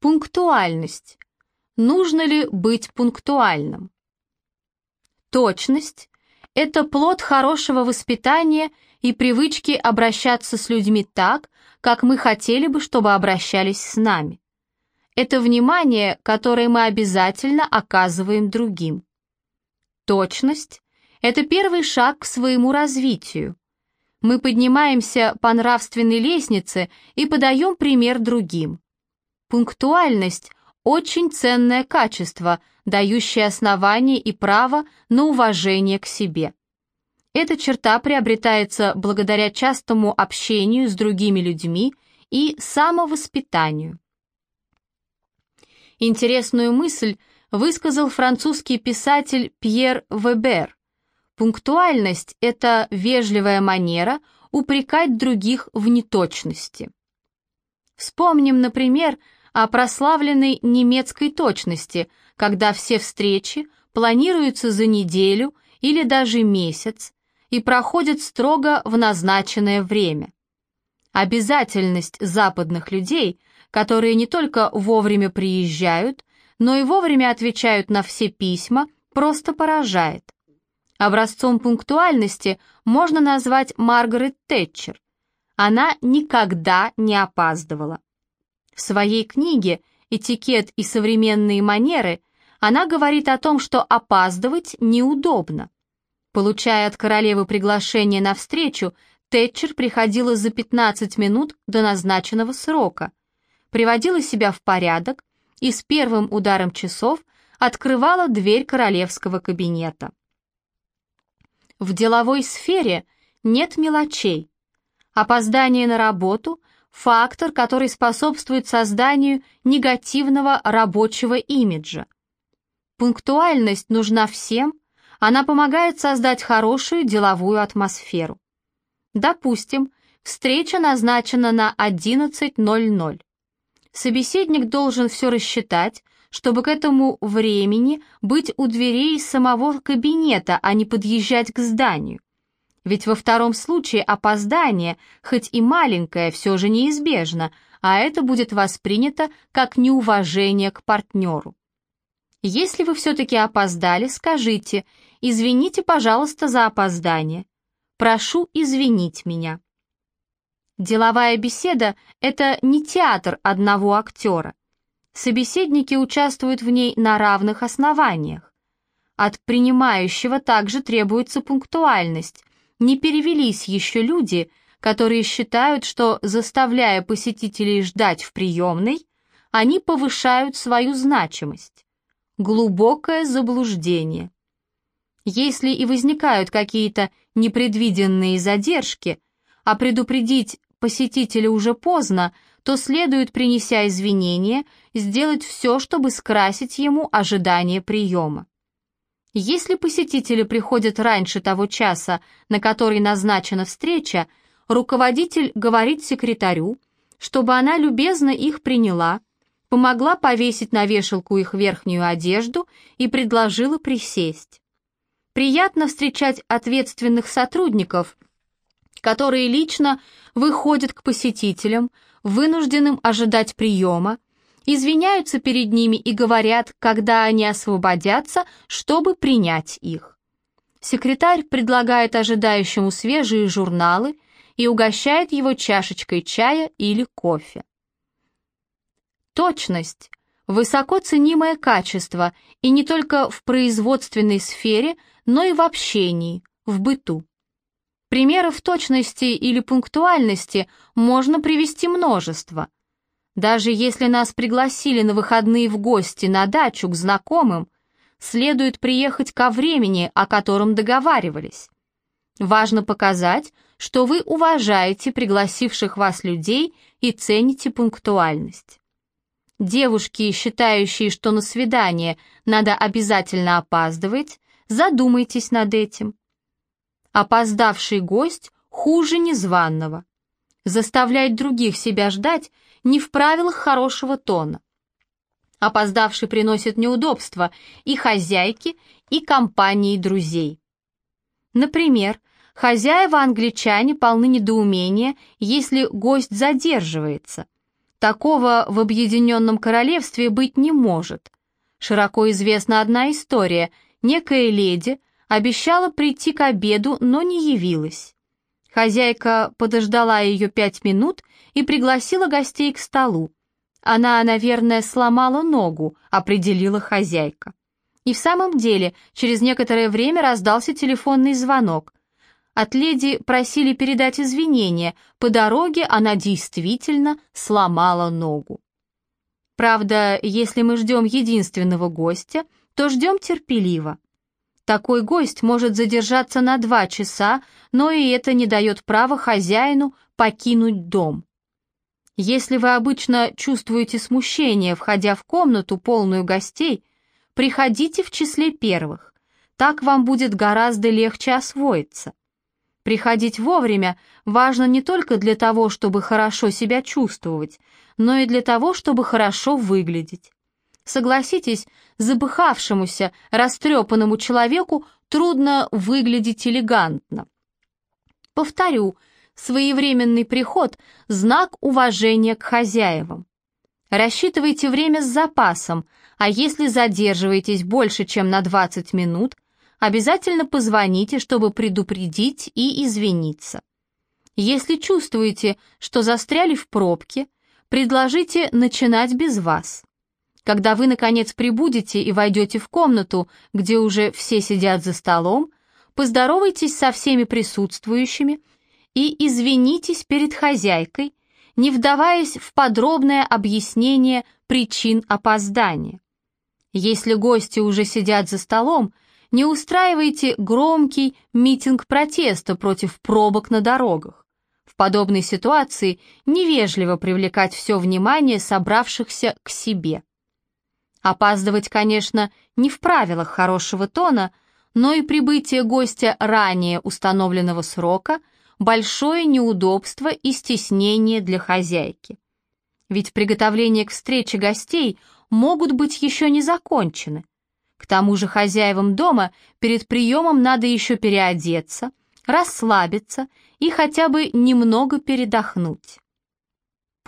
Пунктуальность. Нужно ли быть пунктуальным? Точность – это плод хорошего воспитания и привычки обращаться с людьми так, как мы хотели бы, чтобы обращались с нами. Это внимание, которое мы обязательно оказываем другим. Точность – это первый шаг к своему развитию. Мы поднимаемся по нравственной лестнице и подаем пример другим. Пунктуальность – очень ценное качество, дающее основание и право на уважение к себе. Эта черта приобретается благодаря частому общению с другими людьми и самовоспитанию. Интересную мысль высказал французский писатель Пьер Вебер. Пунктуальность – это вежливая манера упрекать других в неточности. Вспомним, например, о прославленной немецкой точности, когда все встречи планируются за неделю или даже месяц и проходят строго в назначенное время. Обязательность западных людей, которые не только вовремя приезжают, но и вовремя отвечают на все письма, просто поражает. Образцом пунктуальности можно назвать Маргарет Тэтчер. Она никогда не опаздывала. В своей книге «Этикет и современные манеры» она говорит о том, что опаздывать неудобно. Получая от королевы приглашение на встречу, Тэтчер приходила за 15 минут до назначенного срока, приводила себя в порядок и с первым ударом часов открывала дверь королевского кабинета. В деловой сфере нет мелочей. Опоздание на работу фактор, который способствует созданию негативного рабочего имиджа. Пунктуальность нужна всем, она помогает создать хорошую деловую атмосферу. Допустим, встреча назначена на 11.00. Собеседник должен все рассчитать, чтобы к этому времени быть у дверей самого кабинета, а не подъезжать к зданию. Ведь во втором случае опоздание, хоть и маленькое, все же неизбежно, а это будет воспринято как неуважение к партнеру. Если вы все-таки опоздали, скажите «Извините, пожалуйста, за опоздание». «Прошу извинить меня». Деловая беседа – это не театр одного актера. Собеседники участвуют в ней на равных основаниях. От принимающего также требуется пунктуальность, не перевелись еще люди, которые считают, что, заставляя посетителей ждать в приемной, они повышают свою значимость. Глубокое заблуждение. Если и возникают какие-то непредвиденные задержки, а предупредить посетителя уже поздно, то следует, принеся извинения, сделать все, чтобы скрасить ему ожидание приема. Если посетители приходят раньше того часа, на который назначена встреча, руководитель говорит секретарю, чтобы она любезно их приняла, помогла повесить на вешалку их верхнюю одежду и предложила присесть. Приятно встречать ответственных сотрудников, которые лично выходят к посетителям, вынужденным ожидать приема, извиняются перед ними и говорят, когда они освободятся, чтобы принять их. Секретарь предлагает ожидающему свежие журналы и угощает его чашечкой чая или кофе. Точность – высоко ценимое качество и не только в производственной сфере, но и в общении, в быту. Примеров точности или пунктуальности можно привести множество – даже если нас пригласили на выходные в гости на дачу к знакомым, следует приехать ко времени, о котором договаривались. Важно показать, что вы уважаете пригласивших вас людей и цените пунктуальность. Девушки, считающие, что на свидание надо обязательно опаздывать, задумайтесь над этим. Опоздавший гость хуже незваного. Заставлять других себя ждать не в правилах хорошего тона. Опоздавший приносит неудобства и хозяйке, и компании друзей. Например, хозяева-англичане полны недоумения, если гость задерживается. Такого в Объединенном Королевстве быть не может. Широко известна одна история. Некая леди обещала прийти к обеду, но не явилась. Хозяйка подождала ее пять минут и пригласила гостей к столу. Она, наверное, сломала ногу, определила хозяйка. И в самом деле, через некоторое время раздался телефонный звонок. От леди просили передать извинения, по дороге она действительно сломала ногу. Правда, если мы ждем единственного гостя, то ждем терпеливо. Такой гость может задержаться на два часа, но и это не дает права хозяину покинуть дом. Если вы обычно чувствуете смущение, входя в комнату, полную гостей, приходите в числе первых. Так вам будет гораздо легче освоиться. Приходить вовремя важно не только для того, чтобы хорошо себя чувствовать, но и для того, чтобы хорошо выглядеть. Согласитесь, забыхавшемуся, растрепанному человеку трудно выглядеть элегантно. Повторю, Своевременный приход – знак уважения к хозяевам. Рассчитывайте время с запасом, а если задерживаетесь больше, чем на 20 минут, обязательно позвоните, чтобы предупредить и извиниться. Если чувствуете, что застряли в пробке, предложите начинать без вас. Когда вы, наконец, прибудете и войдете в комнату, где уже все сидят за столом, поздоровайтесь со всеми присутствующими и извинитесь перед хозяйкой, не вдаваясь в подробное объяснение причин опоздания. Если гости уже сидят за столом, не устраивайте громкий митинг протеста против пробок на дорогах. В подобной ситуации невежливо привлекать все внимание собравшихся к себе. Опаздывать, конечно, не в правилах хорошего тона, но и прибытие гостя ранее установленного срока – большое неудобство и стеснение для хозяйки. Ведь приготовления к встрече гостей могут быть еще не закончены. К тому же хозяевам дома перед приемом надо еще переодеться, расслабиться и хотя бы немного передохнуть.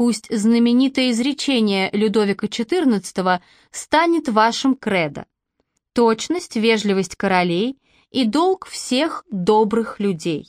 Пусть знаменитое изречение Людовика XIV станет вашим кредо. Точность, вежливость королей и долг всех добрых людей.